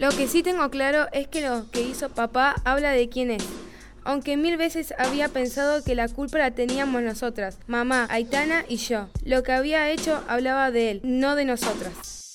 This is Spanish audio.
Lo que sí tengo claro es que lo que hizo papá habla de quién es. Aunque mil veces había pensado que la culpa la teníamos nosotras, mamá, Aitana y yo. Lo que había hecho hablaba de él, no de nosotras.